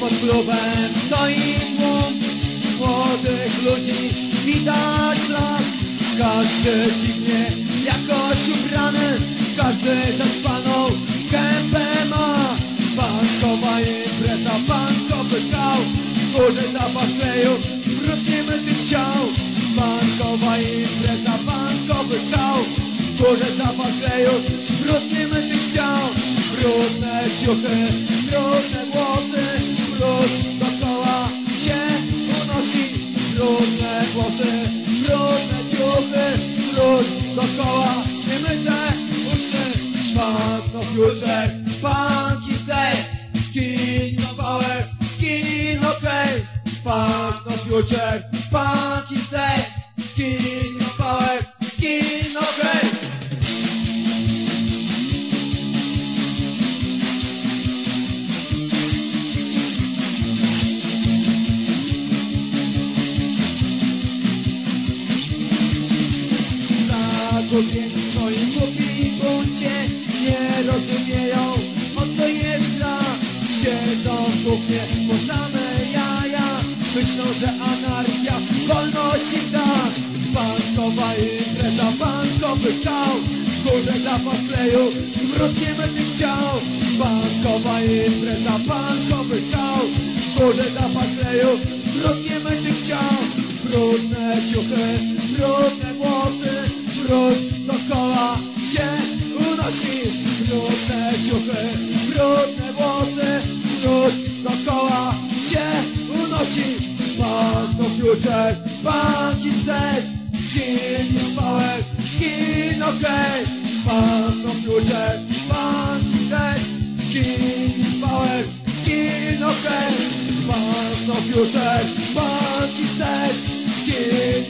pod klubem stoi tłum młodych ludzi, widać las. Każdy dziwnie jakoś ubrany, każdy zaćpaną gębę ma. Bankowa impreza, bankowy kał, w górze zapach kleju, brudnie mytych ciał. Bankowa impreza, bankowy kał, w górze zapach kleju, brudnie mytych ciał. Brudne ciuchy, brudne włosy, brudne ciuchy, brud dookoła, niemyte uszy. Pan no future, pan stay, skin no power, skin okay. Pan no future, W swoim głupim buncie Nie rozumieją o co jest gra. Siedzą w kuchnie po same jaja. Myślą, że anarchia wolności da. Bankowa impreza, bankowy kał. W górze zapach kleju, zwrotnie mytych ciał. Bankowa impreza, bankowy kał. W górze zapach kleju, zwrotnie mytych ciał. Brudne ciuchy, Brud dookoła się unosi Brudne ciuchy, brudne włosy. Brud dookoła się unosi Pan to future, pan kitek Skin is power, skin okay Pan to future, pan kitek Skin is power, skin okay Pan to pan kitek Skin